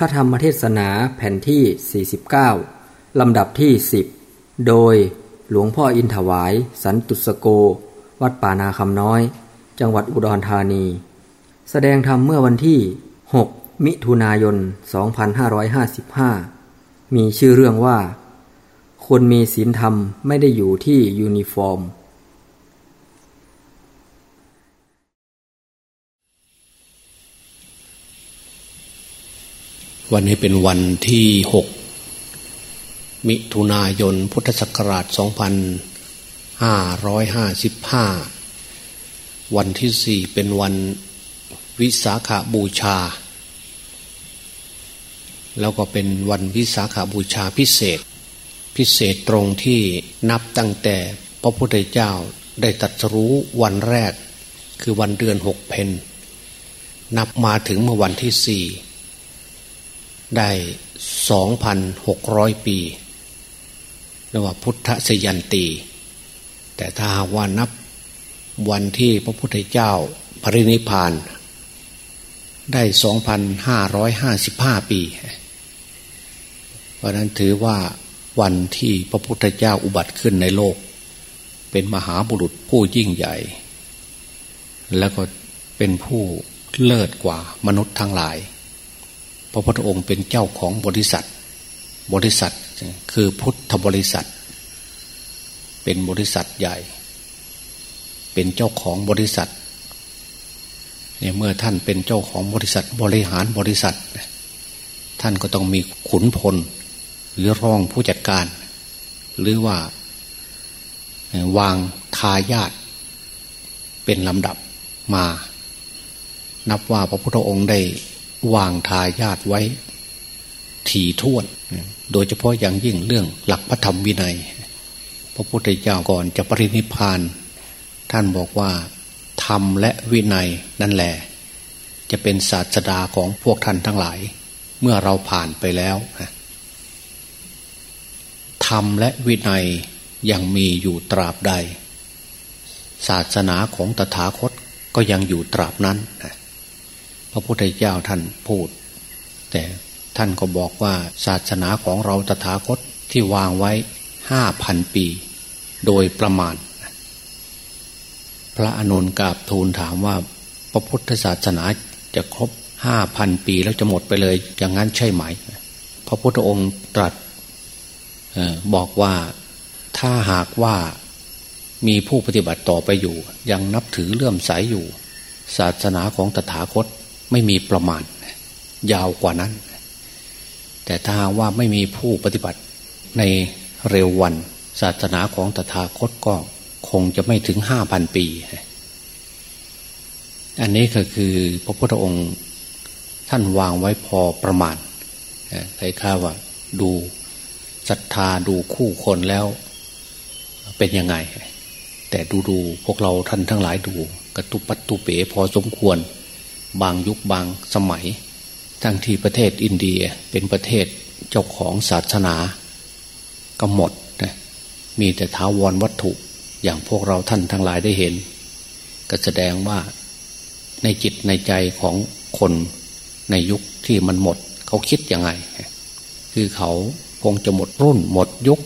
พระธรรมเทศนาแผ่นที่ 49 ลำดับที่ 10 โดยหลวงพ่ออินถวาย สันตุสสโก วัดป่านาคำน้อย จังหวัดอุดรธานี แสดงธรรมเมื่อวันที่ 6 มิถุนายน 2555 มีชื่อเรื่องว่า คนมีศีลธรรมไม่ได้อยู่ที่ยูนิฟอร์ม วันนี้เป็นวันที่หกมิถุนายน พุทธศักราช 2555 วันที่สี่เป็นวันวิสาขาบูชา แล้วก็เป็นวันวิสาขาบูชาพิเศษ พิเศษตรงที่นับตั้งแต่พระพุทธเจ้าได้ตัดรู้วันแรก คือวันเดือนหกเพนนับมาถึงเมื่อวันที่สี่ ได้สองพันหกร้อยปีเรียกว่าพุทธสยันตี แต่ถ้าหากว่านับวันที่พระพุทธเจ้าปรินิพาน ได้สองพันห้าร้อยห้าสิบห้าปี เพราะนั้นถือว่าวันที่พระพุทธเจ้าอุบัติขึ้นในโลก เป็นมหาบุรุษผู้ยิ่งใหญ่ แล้วก็เป็นผู้เลิศกว่ามนุษย์ทั้งหลาย พระพุทธองค์เป็นเจ้าของบริษัท บริษัทคือพุทธบริษัท เป็นบริษัทใหญ่ เป็นเจ้าของบริษัทเนี่ยเมื่อท่านเป็นเจ้าของบริษัทบริหารบริษัท ท่านก็ต้องมีขุนพล หรือรองผู้จัดการ หรือว่าวางทายาทเป็นลำดับมา นับว่าพระพุทธองค์ได้ วางทายาทไว้ ถี่ถ้วน โดยเฉพาะอย่างยิ่งเรื่องหลักพระธรรมวินัย พระพุทธเจ้าก่อนจะปรินิพานท่านบอกว่าธรรมและวินัยนั่นแหละ จะเป็นศาสดาของพวกท่านทั้งหลาย เมื่อเราผ่านไปแล้วธรรมและวินัยยังมีอยู่ตราบใด ศาสนาของตถาคตก็ยังอยู่ตราบนั้นนะ พระพุทธเจ้าท่านพูด แต่ท่านก็บอกว่าศาสนาของเราตถาคตที่วางไว้ห้าพันปี โดยประมาณ พระอนุนกาบทูลถามว่า พระพุทธศาสนาจะครบห้าพันปีแล้วจะหมดไปเลย อย่างนั้นใช่ไหม พระพุทธองค์ตรัสบอกว่าถ้าหากว่ามีผู้ปฏิบัติต่อไปอยู่ ยังนับถือเลื่อมใสยอยู่ ศาสนาของตถาคต ไม่มีประมาณ ยาวกว่านั้น แต่ถ้าว่าไม่มีผู้ปฏิบัติในเร็ววัน ศาสนาของตถาคตก็คงจะไม่ถึงห้าพันปี อันนี้ก็คือพระพุทธองค์ท่านวางไว้พอประมาณใครข้าว่าดูศรัทธาดูคู่คนแล้วเป็นยังไง แต่ดูดูพวกเราท่านทั้งหลายดูกระตุปัตตุเป๋พอสมควร บางยุคบางสมัย ทั้งที่ประเทศอินเดียเป็นประเทศเจ้าของศาสนาก็หมดนะมีแต่ท้าวรวัตถุอย่างพวกเราท่านทั้งหลายได้เห็น ก็แสดงว่าในจิตในใจของคนในยุคที่มันหมด เขาคิดยังไง คือเขาคงจะหมดรุ่น หมดยุค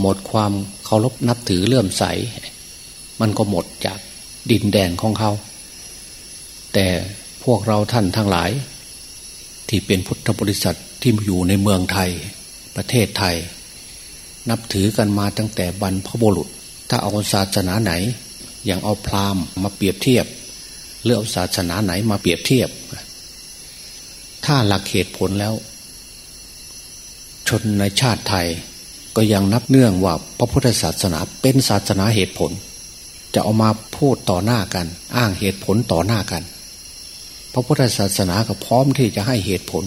หมดความเคารพนับถือเลื่อมใส มันก็หมดจากดินแดนของเขา แต่พวกเราท่านทั้งหลาย ที่เป็นพุทธบริษัทที่อยู่ในเมืองไทย ประเทศไทย นับถือกันมาตั้งแต่บรรพบุรุษ ถ้าเอาศาสนาไหน อย่างเอาพราหมณ์มาเปรียบเทียบหรือเอาศาสนาไหนมาเปรียบเทียบ ถ้าหลักเหตุผลแล้ว ชนในชาติไทยก็ยังนับเนื่องว่าพระพุทธศาสนาเป็นศาสนาเหตุผล จะเอามาพูดต่อหน้ากัน อ้างเหตุผลต่อหน้ากัน พระพุทธศาสนาก็พร้อมที่จะให้เหตุผล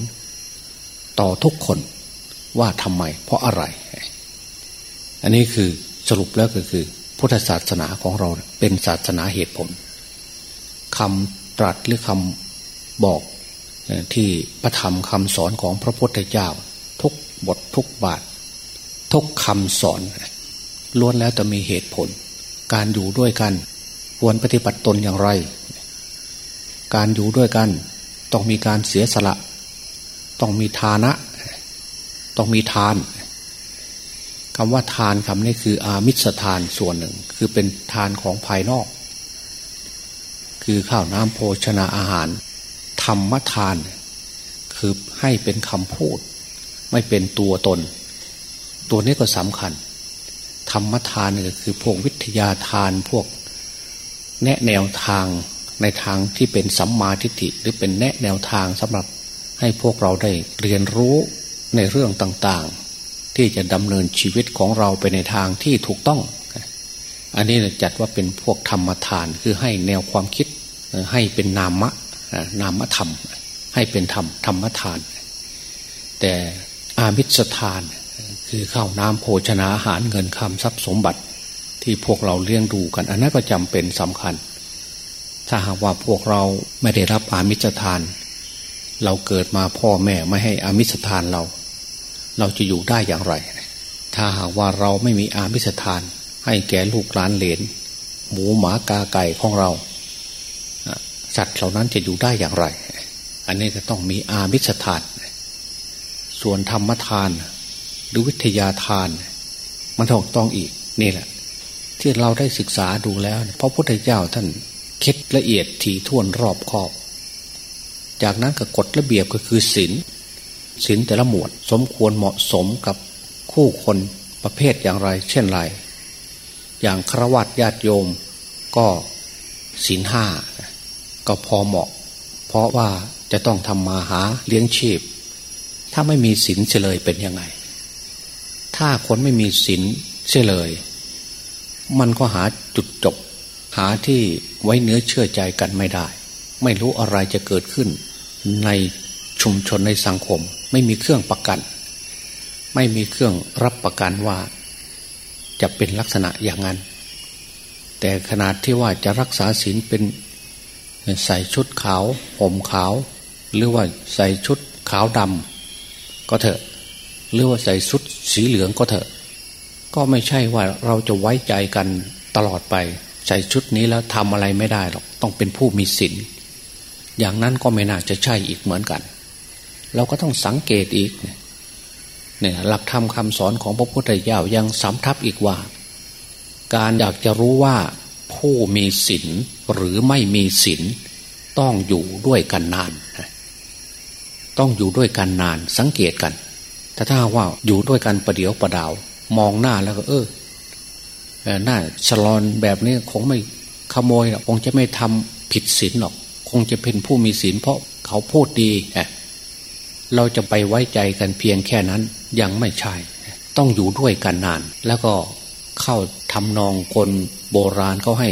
ต่อทุกคนว่าทำไม เพราะอะไร อันนี้คือสรุปแล้วก็คือ พุทธศาสนาของเราเป็นศาสนาเหตุผลคำตรัสหรือคำบอกที่พระธรรมคำสอนของพระพุทธเจ้า ทุกบททุกบาท ทุกคำสอนล้วนแล้วจะมีเหตุผล การอยู่ด้วยกัน ควรปฏิบัติตนอย่างไร การอยู่ด้วยกัน ต้องมีการเสียสละ ต้องมีทานะ ต้องมีทานคำว่าทานคำนี้คืออามิสทานส่วนหนึ่ง คือเป็นทานของภายนอก คือข้าวน้ำโภชนาอาหาร ธรรมทาน คือให้เป็นคำพูด ไม่เป็นตัวตน ตัวนี้ก็สำคัญ ธรรมทานนี่คือพวกวิทยาทานพวกแนะแนวทาง ในทางที่เป็นสัมมาทิฏฐิหรือเป็นแนะแนวทางสำหรับให้พวกเราได้เรียนรู้ในเรื่องต่างๆ ที่จะดำเนินชีวิตของเราไปในทางที่ถูกต้อง อันนี้จัดว่าเป็นพวกธรรมทานคือให้แนวความคิดให้เป็นนามะนามธรรม ให้เป็นธรรมธรรมทาน แต่อามิสทานคือข้าวน้ำโภชนาอาหารเงินคำทรัพย์สมบัติ ที่พวกเราเลี้ยงดูกัน อันนั้นก็จำเป็นสำคัญ ถ้าหากว่าพวกเราไม่ได้รับอามิสทาน เราเกิดมาพ่อแม่ไม่ให้อามิสทานเรา เราจะอยู่ได้อย่างไร ถ้าหากว่าเราไม่มีอามิสทาน ให้แก่ลูกหลานเหลนหมูหมากาไก่ของเราสัตว์เหล่านั้นจะอยู่ได้อย่างไร อันนี้ก็ต้องมีอามิสทาน ส่วนธรรมทาน หรือวิทยาทาน มันต้องต้องอีกนี่แหละ ที่เราได้ศึกษาดูแล้ว พระพุทธเจ้าท่าน คิดละเอียดถี่ถ้วนรอบคอบ จากนั้นก็กฎระเบียบก็คือศีลศีลแต่ละหมวดสมควรเหมาะสมกับคู่คนประเภทอย่างไร เช่นไร อย่างครวัตญาติโยมก็ศีลห้าก็พอเหมาะ เพราะว่าจะต้องทำมาหาเลี้ยงชีพ ถ้าไม่มีศีลเฉลยเป็นยังไง ถ้าคนไม่มีศีลเฉลย มันก็หาจุดจบ หาที่ไว้เนื้อเชื่อใจกันไม่ได้ ไม่รู้อะไรจะเกิดขึ้น ในชุมชนในสังคม ไม่มีเครื่องประกัน ไม่มีเครื่องรับประกันว่า จะเป็นลักษณะอย่างนั้น แต่ขนาดที่ว่าจะรักษาศีลเป็นใส่ชุดขาวผมขาว หรือว่าใส่ชุดขาวดำก็เถอะ หรือว่าใส่ชุดสีเหลืองก็เถอะ ก็ไม่ใช่ว่าเราจะไว้ใจกันตลอดไป ใส่ชุดนี้แล้วทำอะไรไม่ได้หรอกต้องเป็นผู้มีศีลอย่างนั้นก็ไม่น่าจะใช่อีกเหมือนกัน เราก็ต้องสังเกตอีกเนี่ยหลักธรรมคาสอนของพระพุทธเจ้ายังสำทับอีกว่า การอยากจะรู้ว่าผู้มีศีลหรือไม่มีศีลต้องอยู่ด้วยกันนาน ต้องอยู่ด้วยกันนานสังเกตกัน ถ้าถ้าว่าอยู่ด้วยกันประเดียวประดาว มองหน้าแล้วก็เออ หน้าฉลอนแบบนี้คงไม่ขโมยหรอกคงจะไม่ทำผิดศีลหรอก คงจะเป็นผู้มีศีลเพราะเขาพูดดีเราจะไปไว้ใจกันเพียงแค่นั้นยังไม่ใช่ ต้องอยู่ด้วยกันนาน แล้วก็เข้าทำนองคนโบราณเขาให้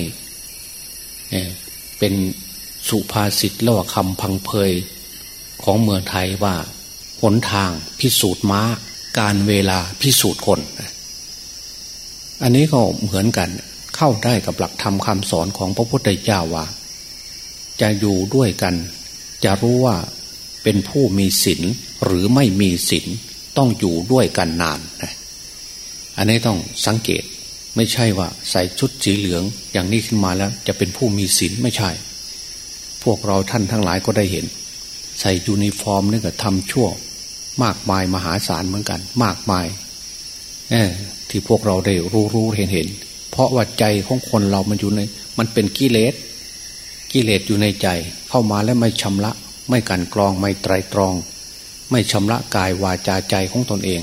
เป็นสุภาษิตและว่าคำพังเพยของเมืองไทยว่า หนทางพิสูจน์ม้า การเวลาพิสูจน์คน อันนี้ก็เหมือนกัน เข้าได้กับหลักธรรมคำสอนของพระพุทธเจ้าว่า จะอยู่ด้วยกัน จะรู้ว่าเป็นผู้มีศีลหรือไม่มีศีลต้องอยู่ด้วยกันนานอันนี้ต้องสังเกตไม่ใช่ว่าใส่ชุดสีเหลืองอย่างนี้ขึ้นมาแล้ว จะเป็นผู้มีศีลไม่ใช่ พวกเราท่านทั้งหลายก็ได้เห็น ใส่ยูนิฟอร์มนี่ก็ทำชั่ว มากมายมหาศาลเหมือนกัน มากมาย เออ ที่พวกเราได้รู้รู้เห็นเห็น เพราะว่าใจของคนเรามันอยู่ใน มันเป็นกิเลสกิเลสอยู่ในใจ เข้ามาแล้วไม่ชำระ ไม่กลั่นกรองไม่ไตร่ตรอง ไม่ชำระกายวาจาใจของตนเอง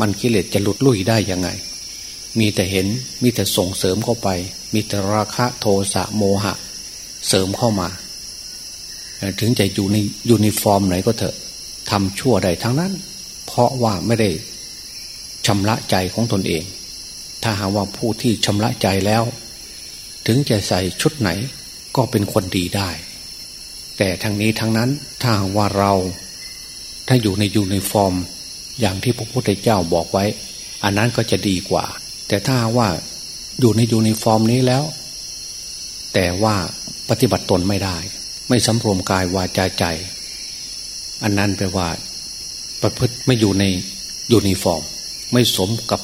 มันกิเลสจะหลุดลุ่ยได้ยังไง มีแต่เห็นมีแต่ส่งเสริมเข้าไป มีแต่ราคะโทสะโมหะ เสริมเข้ามา ถึงจะอยู่ในยูนิฟอร์มไหนก็เถอะทำชั่วใดทั้งนั้น เพราะว่าไม่ได้ ชำระใจของตนเอง ถ้าหากว่าผู้ที่ชำระใจแล้ว ถึงจะใส่ชุดไหนก็เป็นคนดีได้ แต่ทั้งนี้ทั้งนั้นถ้าหากว่าเรา ถ้าอยู่ในยูนิฟอร์ม อย่างที่พระพุทธเจ้าบอกไว้ อันนั้นก็จะดีกว่า แต่ถ้าว่าอยู่ในยูนิฟอร์มนี้แล้ว แต่ว่าปฏิบัติตนไม่ได้ ไม่สำรวมกายวาจาใจ อันนั้นแปลว่า ประพฤติไม่อยู่ในยูนิฟอร์ม ไม่สมกับ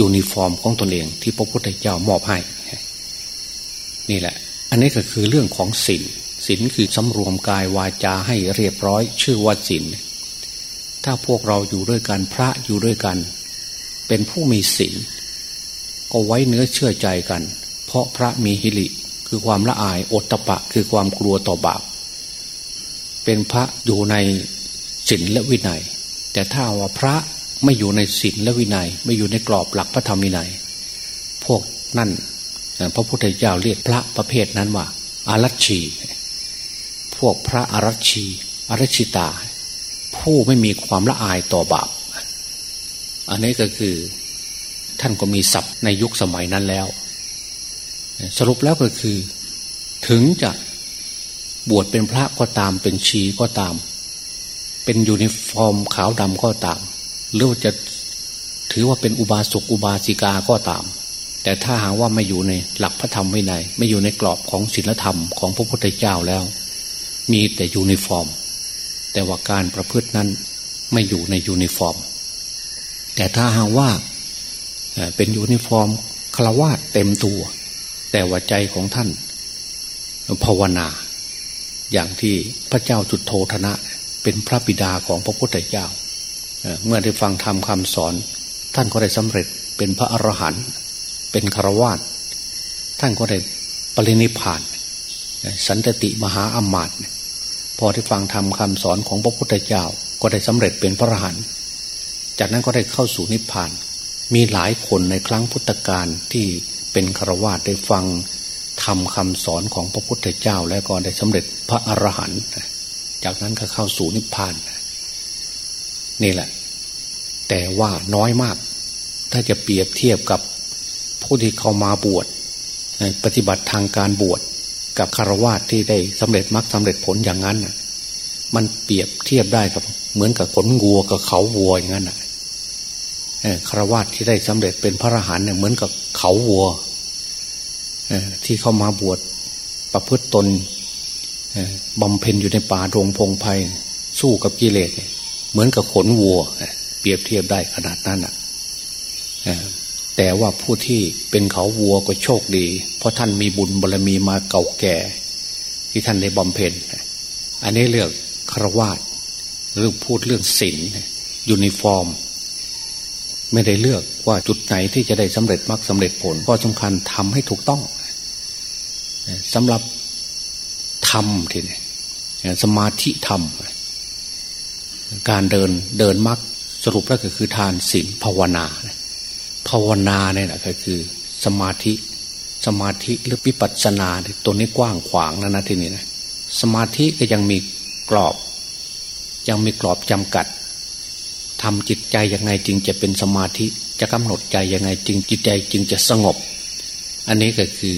ยูนิฟอร์มของตนเอง ที่พระพุทธเจ้ามอบให้ นี่แหละ อันนี้ก็คือเรื่องของศีลศีลคือสำรวมกายวาจาให้เรียบร้อย ชื่อว่าศีลถ้าพวกเราอยู่ด้วยกันพระอยู่ด้วยกัน เป็นผู้มีศีลก็ไว้เนื้อเชื่อใจกัน เพราะพระมีหิริคือความละอายโอตตัปปะ คือความกลัวต่อบาปเป็นพระอยู่ในศีลและวินัย แต่ถ้าว่าพระ ไม่อยู่ในศีลและวินัย ไม่อยู่ในกรอบหลักพระธรรมวินัย พวกนั่นพระพุทธเจ้าเรียกพระประเภทนั้นว่าอารัชชี พวกพระอารัชชีอารัชิตา ผู้ไม่มีความละอายต่อบาป อันนี้ก็คือท่านก็มีศัพท์ในยุคสมัยนั้นแล้ว สรุปแล้วก็คือ ถึงจะบวชเป็นพระก็ตามเป็นชีก็ตาม เป็นยูนิฟอร์มขาวดำก็ตาม หรือจะถือว่าเป็นอุบาสกอุบาสิกาก็ตาม แต่ถ้าหากว่าไม่อยู่ในหลักพระธรรมวินัยไม่อยู่ในกรอบของศีลธรรมของพระพุทธเจ้าแล้ว มีแต่ยูนิฟอร์ม แต่ว่าการประพฤตินั้นไม่อยู่ในยูนิฟอร์ม แต่ถ้าหากว่าเป็นยูนิฟอราวาสเต็มตัว แต่ว่าใจของท่านภาวนา อย่างที่พระเจ้าสุทโธทนะ เป็นพระบิดาของพระพุทธเจ้า เมื่อได้ฟังธรรมคำสอน ท่านก็ได้สำเร็จเป็นพระอรหันต์เป็นฆราวาสท่านก็ได้ปรินิพพาน สันตติมหาอมาตย์พอที่ฟังธรรมคำสอนของพระพุทธเจ้าก็ได้สำเร็จเป็นพระอรหันต์จากนั้นก็ได้เข้าสู่นิพพาน มีหลายคนในครั้งพุทธกาลที่เป็นฆราวาสได้ฟังทำคำสอนของพระพุทธเจ้า แล้วก็ได้สำเร็จพระอรหันต์จากนั้นก็เข้าสู่นิพพาน นี่แหละ แต่ว่าน้อยมาก ถ้าจะเปรียบเทียบกับผู้ที่เข้ามาบวชปฏิบัติทางการบวชกับคารวาสที่ได้สำเร็จมรรคสาเร็จผลอย่างนั้นมันเปรียบเทียบได้กับ เหมือนกับขนงัวกับเขาวัวอย่างนั้นคารวะที่ได้สำเร็จเป็นพระอรหันต์เนี่ยเหมือนกับเขาวัวที่เข้ามาบวชประพฤติตนบำเพ็ญอยู่ในป่าดงพงไพ่สู้กับกิเลส เหมือนกับขนวัว เปรียบเทียบได้ขนาดนั้นอะแต่ว่าผู้ที่เป็นเขาวัวก็โชคดี เพราะท่านมีบุญบารมีมาเก่าแก่ ที่ท่านได้บำเพ็ญอันนี้เรื่องฆราวาสเรื่องพูดเรื่องศีลยูนิฟอร์ม ไม่ได้เลือกว่าจุดไหนที่จะได้สำเร็จมรรคสำเร็จผลก็สำคัญทำให้ถูกต้องสำหรับทำทีนี้สมาธิธรรม การเดินเดินมรรคสรุปแล้วก็คือทานศีลภาวนา ภาวนาเนี่ยนะก็คือสมาธิสมาธิหรือวิปัสสนาตัวนี้กว้างขวางนะนะที่นี้นะสมาธิก็ยังมีกรอบ ยังมีกรอบจำกัดทำจิตใจยังไงจึงจะเป็นสมาธิจะกำหนดใจยังไงจึงจิตใจจึงจะสงบ อันนี้ก็คือ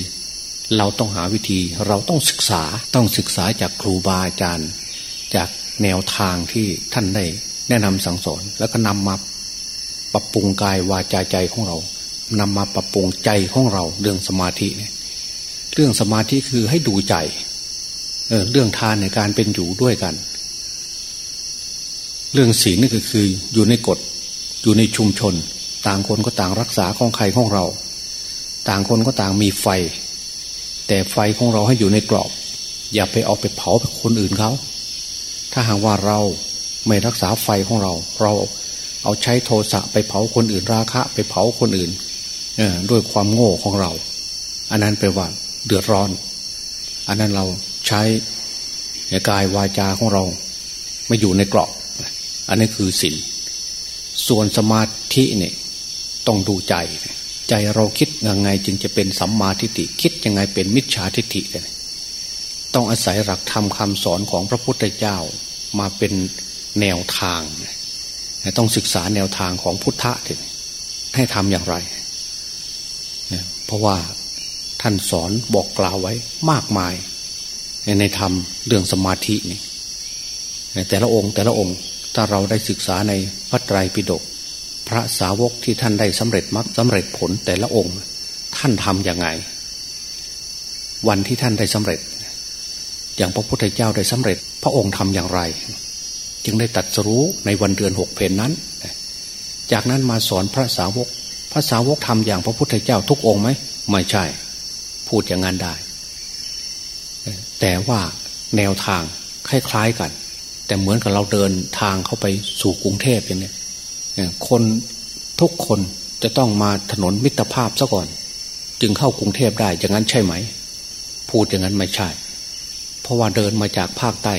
เราต้องหาวิธีเราต้องศึกษาต้องศึกษาจากครูบาอาจารย์ จาก แนวทางที่ท่านได้แนะนำสั่งสอน แล้วก็นำมาปรับปรุงกายวาจาใจของเรานำมาปรับปรุงใจของเรา เรื่องสมาธิเนี่ยเรื่องสมาธิคือให้ดูใจเออเรื่องทานในการเป็นอยู่ด้วยกัน เรื่องศีลนี่ก็คืออยู่ในกฎอยู่ในชุมชน ต่างคนก็ต่างรักษาของใครของเรา ต่างคนก็ต่างมีไฟ แต่ไฟของเราให้อยู่ในกรอบ อย่าไปเอาไปเผาคนอื่นเขา ถ้าหากว่าเราไม่รักษาไฟของเรา เราเอาใช้โทสะไปเผาคนอื่นราคะ ไปเผาคนอื่นด้วยความโง่ของเรา อันนั้นแปลว่าเดือดร้อน อันนั้นเราใช้กายวาจาของเรา ไม่อยู่ในกรอบอันนี้คือศีลส่วนสมาธิเนี่ยต้องดูใจ ใจเราคิดยังไงจึงจะเป็นสัมมาทิฏฐิคิดยังไงเป็นมิจฉาทิฏฐิต้องอาศัยหลักธรรมคาสอนของพระพุทธเจ้า มาเป็นแนวทาง ต้องศึกษาแนวทางของพุทธะถึงให้ทำอย่างไร เพราะว่าท่านสอนบอกกล่าวไว้มากมาย ในธรรมเรื่องสมาธินี่แต่ละองค์แต่ละองค์ถ้าเราได้ศึกษาในพระไตรปิฎกพระสาวกที่ท่านได้สำเร็จมรรคสำเร็จผลแต่ละองค์ ท่านทำอย่างไง วันที่ท่านได้สำเร็จ อย่างพระพุทธเจ้าได้สำเร็จ พระองค์ทำอย่างไร จึงได้ตัดสรู้ในวันเดือนหกเพนนั้น จากนั้นมาสอนพระสาวก พระสาวกทำอย่างพระพุทธเจ้าทุกองค์ไหมไม่ใช่ พูดอย่างนั้นได้ แต่ว่าแนวทางคล้ายๆกัน แต่เหมือนกับเราเดินทางเข้าไปสู่กรุงเทพอย่างนี้คนทุกคนจะต้องมาถนนมิตรภาพซะก่อน จึงเข้ากรุงเทพได้อย่างนั้นใช่ไหม พูดอย่างนั้นไม่ใช่ เพราะว่าเดินมาจากภาคใต้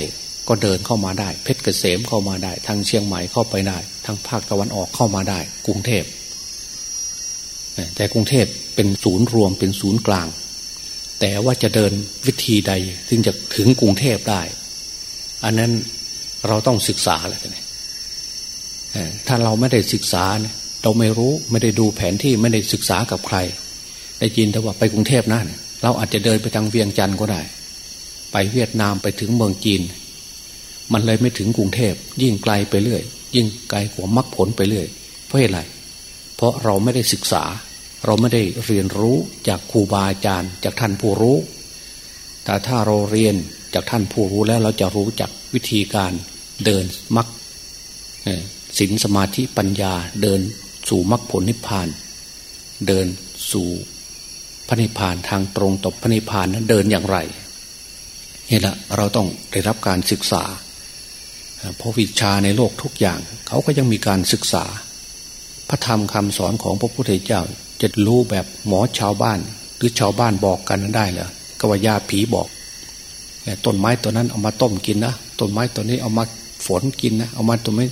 ก็เดินเข้ามาได้ เพชรเกษมเข้ามาได้ ทางเชียงใหม่เข้าไปได้ทางภาคตะวันออกเข้ามาได้ กรุงเทพแต่กรุงเทพเป็นศูนย์รวมเป็นศูนย์กลาง แต่ว่าจะเดินวิธีใดถึงจะถึงกรุงเทพได้ อันนั้นเราต้องศึกษาแหละนี่ถ้าเราไม่ได้ศึกษาเนี่ยเราไม่รู้ไม่ได้ดูแผนที่ไม่ได้ศึกษากับใคร ได้ยินแต่ว่าไปกรุงเทพนะเราอาจจะเดินไปทางเวียงจันทร์ก็ได้ ไปเวียดนามไปถึงเมืองจีน มันเลยไม่ถึงกรุงเทพ ยิ่งไกลไปเรื่อย ยิ่งไกลกว่ามรรคผลไปเรื่อย เพราะอะไร เพราะเราไม่ได้ศึกษา เราไม่ได้เรียนรู้จากครูบาอาจารย์ จากท่านผู้รู้ แต่ถ้าเราเรียนจากท่านผู้รู้แล้วเราจะรู้จักวิธีการเดินมรรคศีลสมาธิปัญญาเดินสู่มรรคผลนิพพาน เดินสู่พระนิพพานทางตรงต่อพระนิพพานนั้นเดินอย่างไร นี่แหละเราต้องได้รับการศึกษา เพราะวิชาในโลกทุกอย่าง เขาก็ยังมีการศึกษา พระธรรมคำสอนของพระพุทธเจ้า จะรู้แบบหมอชาวบ้าน หรือชาวบ้านบอกกันนั้นได้เหรอก็ว่ายาผีบอกต้นไม้ตัวนั้นเอามาต้มกินนะต้นไม้ตัวนี้เอามาฝนกินนะเอามาตัวไม่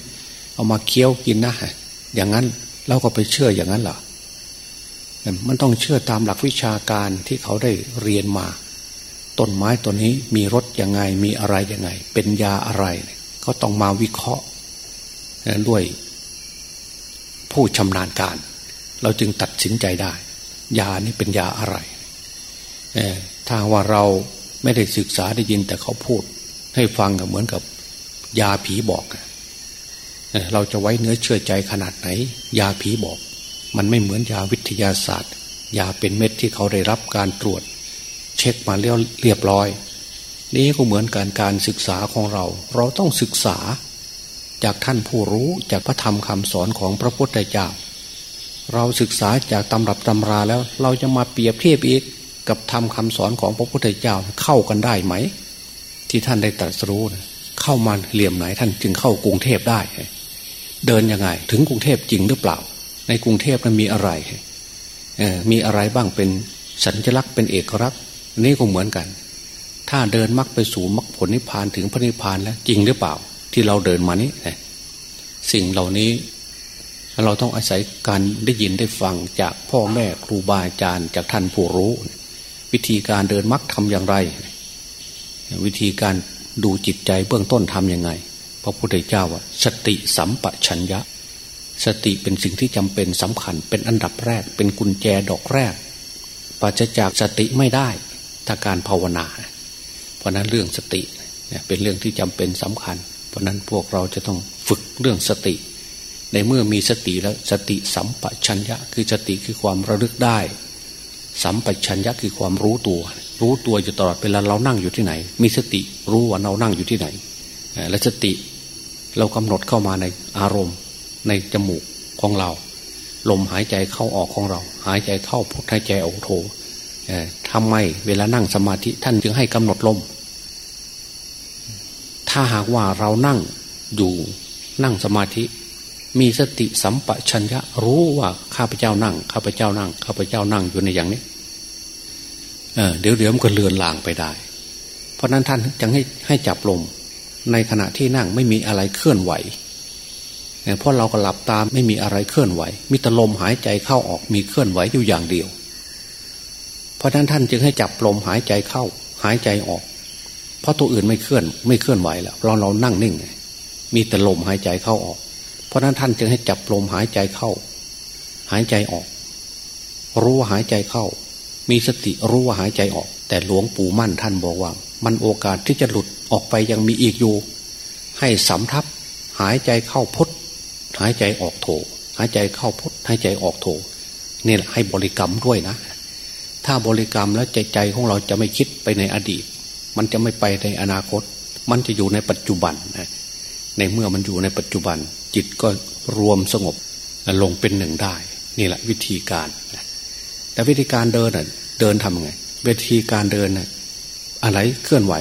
เอามาเคี้ยวกินนะอย่างนั้นเราก็ไปเชื่ออย่างนั้นเหรอมันต้องเชื่อตามหลักวิชาการที่เขาได้เรียนมา ต้นไม้ตัวนี้มีรสยังไงมีอะไรยังไง เป็นยาอะไร ก็ต้องมาวิเคราะห์ด้วย ผู้ชำนาญการ เราจึงตัดสินใจได้ ยานี้เป็นยาอะไรถ้าว่าเราไม่ได้ศึกษาได้ยินแต่เขาพูด ให้ฟังก็เหมือนกับ ยาผีบอกเราจะไว้เนื้อเชื่อใจขนาดไหน ยาผีบอก มันไม่เหมือนยาวิทยาศาสตร์ ยาเป็นเม็ดที่เขาได้รับการตรวจ ช็คมาเรียเรียบร้อย นี้ก็เหมือนการการศึกษาของเรา เราต้องศึกษาจากท่านผู้รู้จากพระธรรมคำสอนของพระพุทธเจ้าเราศึกษาจากตำรับตำราแล้ว เราจะมาเปรียบเทียบอีกกับธรรมคาสอนของพระพุทธเจ้าเข้ากันได้ไหม ที่ท่านได้ตรัสรู้เข้ามาเหลี่ยมไหนท่านจึงเข้ากรุงเทพได้ เดินยังไง ถึงกรุงเทพจริงหรือเปล่า ในกรุงเทพนั้นมีอะไรมีอะไรบ้างเป็นสัญลักษณ์เป็นเอกลักษณ์ นี่ก็เหมือนกัน ถ้าเดินมักไปสู่มรรคผลนิพพานถึงพระนิพพานแล้วจริงหรือเปล่า ที่เราเดินมานี้สิ่งเหล่านี้ เราต้องอาศัยการได้ยินได้ฟังจากพ่อแม่ครูบาอาจารย์จากท่านผู้รู้ วิธีการเดินมรรคทำอย่างไร วิธีการดูจิตใจเบื้องต้นทำยังไง พระพุทธเจ้าว่าสติสัมปชัญญะ สติเป็นสิ่งที่จำเป็นสำคัญ เป็นอันดับแรก เป็นกุญแจดอกแรกปราศจากสติไม่ได้ ถ้าการภาวนา เพราะนั้นเรื่องสติเป็นเรื่องที่จำเป็นสำคัญ เพราะนั้นพวกเราจะต้องฝึกเรื่องสติ ในเมื่อมีสติแล้วสติสัมปชัญญะ คือสติคือความระลึกได้ สัมปชัญญะคือความรู้ตัว รู้ตัวอยู่ตลอดเวลาเรานั่งอยู่ที่ไหน มีสติรู้ว่าเรานั่งอยู่ที่ไหน และสติเรากำหนดเข้ามาในอารมณ์ในจมูกของเรา ลมหายใจเข้าออกของเรา หายใจเข้าพุทหายใจออกโท ทำไมเวลานั่งสมาธิท่านจึงให้กำหนดลม ถ้าหากว่าเรานั่งอยู่นั่งสมาธิ มีสติสัมปชัญญะรู้ว่าข้าพเจ้านั่งข้าพเจ้านั่งข้าพเจ้านั่งอยู่ในอย่างนี้เเดี๋ยวเดี๋ยวมันก็เลือนลางไปได้ เพราะนั้นท่านจึงให้ให้จับลม ในขณะที่นั่งไม่มีอะไรเคลื่อนไหวเพราะเราก็หลับตาไม่มีอะไรเคลื่อนไหว มีแต่ลมหายใจเข้าออกมีเคลื่อนไหวอยู่อย่างเดียว ราะนั้นท่านจึงให้จับลมหายใจเข้า หายใจออก เพราะตัวอื่นไม่เคลื่อน ไม่เคลื่อนไหวแล้วเราเรานั่งนิ่งมีแต่ลมหายใจเข้าออก เพราะนั้นท่านจึงให้จับลมหายใจเข้า หายใจออก รู้ว่าหายใจเข้า มีสติรู้ว่าหายใจออก แต่หลวงปู่มั่นท่านบอกว่า มันโอกาสที่จะหลุดออกไปยังมีอีกอยู่ ให้สำทับ หายใจเข้าพุทหายใจออกโถหายใจเข้าพุทหายใจออกโถนี่แหละให้บริกรรมด้วยนะ ถ้าบริกรรมแล้วใจใจของเราจะไม่คิดไปในอดีต มันจะไม่ไปในอนาคต มันจะอยู่ในปัจจุบันนะในเมื่อมันอยู่ในปัจจุบัน จิตก็รวมสงบลงเป็นหนึ่งได้ นี่แหละวิธีการแต่วิธีการเดินเดินทำไงวิธีการเดินอะไรเคลื่อนไหว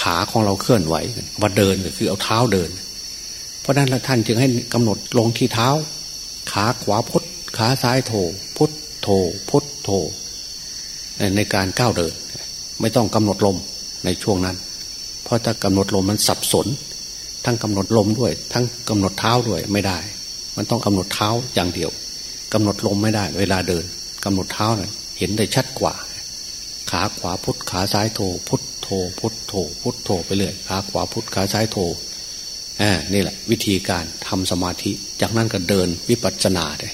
ขาของเราเคลื่อนไหวว่าเดินก็คือเอาเท้าเดิน เพราะนั้นท่านจึงให้กำหนดลงที่เท้า ขาขวาพุทขาซ้ายโถพุทโถพุทโถ ในการก้าวเดิน ไม่ต้องกำหนดลมในช่วงนั้น เพราะถ้ากำหนดลมมันสับสน ทั้งกำหนดลมด้วย ทั้งกำหนดเท้าด้วยไม่ได้ มันต้องกำหนดเท้าอย่างเดียวกำหนดลมไม่ได้ เวลาเดินกำหนดเท้าหน่อยเห็นได้ชัดกว่า ขาขวาพุทขาซ้ายโถพุทโถพุทโถพุทโถไปเรื่อยขาขวาพุทขาซ้ายโถอ่านี่แหละ วิธีการทำสมาธิ จากนั้นก็เดินวิปัสสนาเลย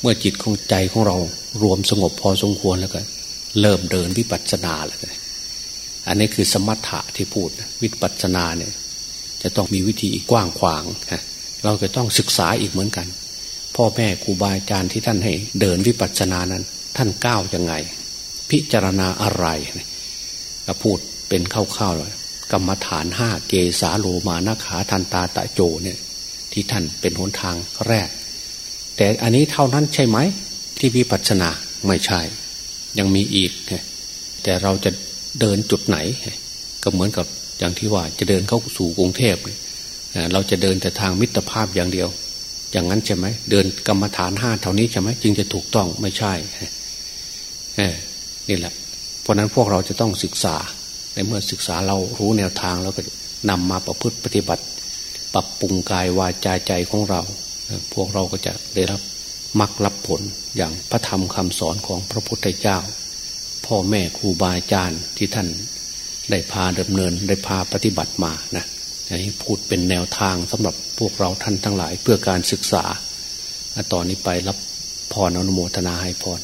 เมื่อจิตของใจของเรารวมสงบพอสมควรแล้วก็ เริ่มเดินวิปัสสนาแล้วอันนี้คือสมถะที่พูดวิปัสสนาเนี่ย จะต้องมีวิธีกว้างขวางฮะเราจะต้องศึกษาอีกเหมือนกัน พ่อแม่ครูบาอาจารย์ที่ท่านให้ เดินวิปัสสนานั้น ท่านก้าวยังไง พิจารณาอะไรก็พูดเป็นคร่าวๆเลยกรรมฐานห้าเกสาโลมานาขาทันตาตะโจเนี่ย ที่ท่านเป็นหนทางแรก แต่อันนี้เท่านั้นใช่ไหม ที่วิปัสสนาไม่ใช่ ยังมีอีก แต่เราจะเดินจุดไหน ก็เหมือนกับอย่างที่ว่าจะเดินเข้าสู่กรุงเทพเราจะเดินแต่ทางมิตรภาพอย่างเดียว อย่างนั้นใช่ไหมเดินกรรมฐานห้าเท่านี้ใช่ไหมจึงจะถูกต้องไม่ใช่นี่แหละ เพราะนั้นพวกเราจะต้องศึกษาในเมื่อศึกษาเรารู้แนวทางแล้วก็นำมาประพฤติปฏิบัติ ปรับปรุงกายวาจาใจของเรา พวกเราก็จะได้รับ มักรับผลอย่างพระธรรมคำสอนของพระพุทธเจ้า พ่อแม่ครูบาอาจารย์ที่ท่านได้พาดำเนินได้พาปฏิบัติมานะอันนี้พูดเป็นแนวทางสำหรับพวกเราท่านทั้งหลายเพื่อการศึกษา ต่อนนี้ไปรับพรอนุโมทนาให้พร